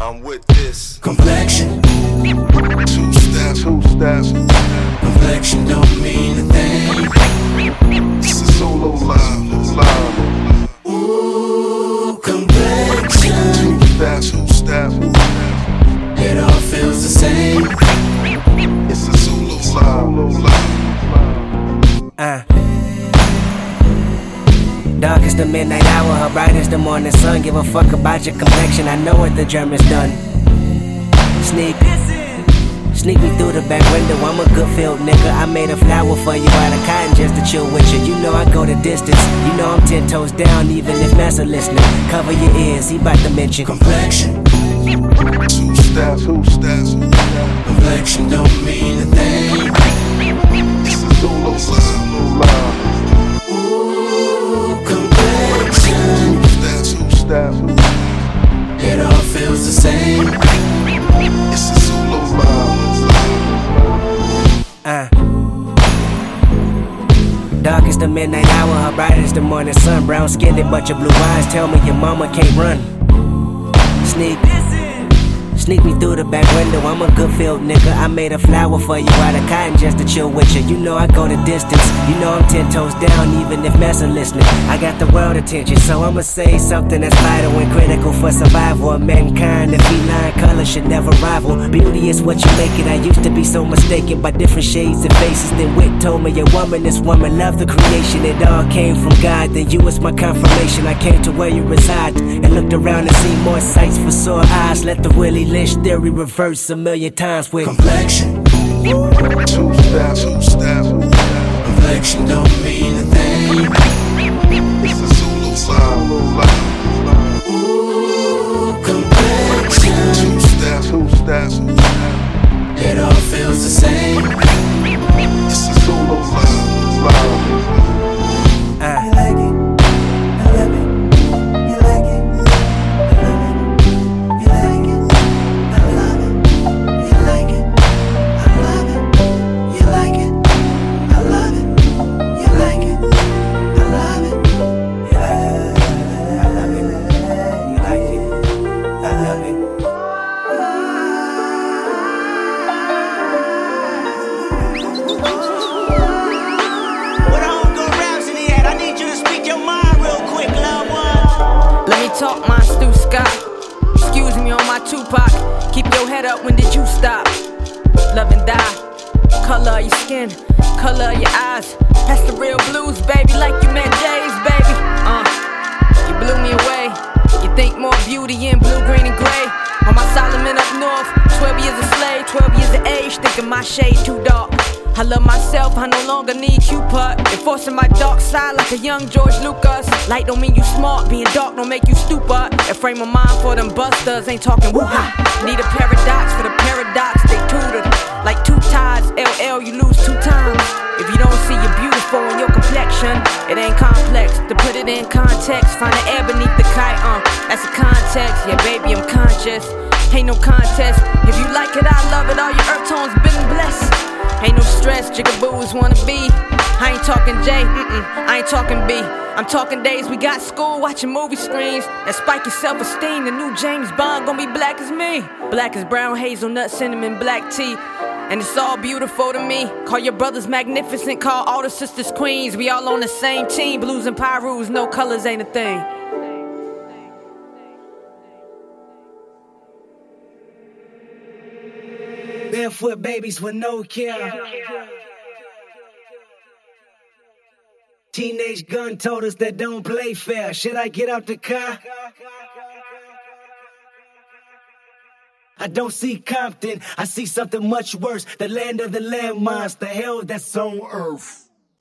I'm with this. Complexion, Two step. Two steps. complexion don't mean a thing. Dark is the midnight hour, her bright is the morning sun. Give a fuck about your complexion, I know what the German's done. Sneak, sneak me through the back window. I'm a good field nigga. I made a flower for you out of cotton just to chill with you. You know I go the distance. You know I'm ten toes down, even if Massa listening. Cover your ears, he bout to mention. Complexion, Two step. Two step. complexion is the midnight hour, her bright is the morning sun. Brown skinned but your blue eyes tell me your mama can't run. Sneak, sneak me through the back window. I'm a good field nigga. I made a flower for you out of cotton just to chill with you. You know I go the distance. You know I'm ten toes down, even if Massa listening. I got the world attention, so I'ma say something that's vital and critical for survival of mankind. The feline color should never rival. Beauty is what you make it. I used to be so mistaken by different shades and faces. Then Wit told me a woman is woman. Love the creation. It all came from God. Then you was my confirmation. I came to where you reside and looked around and seen more sights for sore eyes. Let the Willie Lynch theory reverse a million times with Complexion, Two steps. Two step. complexion don't mean a thing. Head up, when did you stop? Love and die. Color of your skin, color of your eyes. That's the real blues, baby, like you met Jay's, baby. Uh, you blew me away. You think more beauty in blue, green, and gray. On my Solomon up north, 12 years a slave, 12 years of age, thinking my shade too dark. I love myself, I no longer need Cupid. Enforcing my dark side like a young George Lucas. Light don't mean you smart, being dark don't make you stupid. A frame of mind for them busters, ain't talking woo Need a paradox for the paradox, they tutored. Like two tides, LL, you lose two times. If you don't see you're beautiful in your complexion, it ain't complex. To put it in context, find the air beneath the kite, uh, that's a context. Yeah, baby, I'm conscious. Ain't no contest. If you like it, I love it. All your earth tones jigaboos wanna be. I ain't talking J, mm-mm, I ain't talking B. I'm talking days we got school watching movie screens. That spike your self esteem. The new James Bond gonna be black as me. Black as brown, hazelnut, cinnamon, black tea. And it's all beautiful to me. Call your brothers magnificent, call all the sisters queens. We all on the same team. Blues and Pirus, no colors ain't a thing. Barefoot babies with no care. Teenage gun told us that don't play fair. Should I get out the car? I don't see Compton, I see something much worse. The land of the landmines, the hell that's on earth.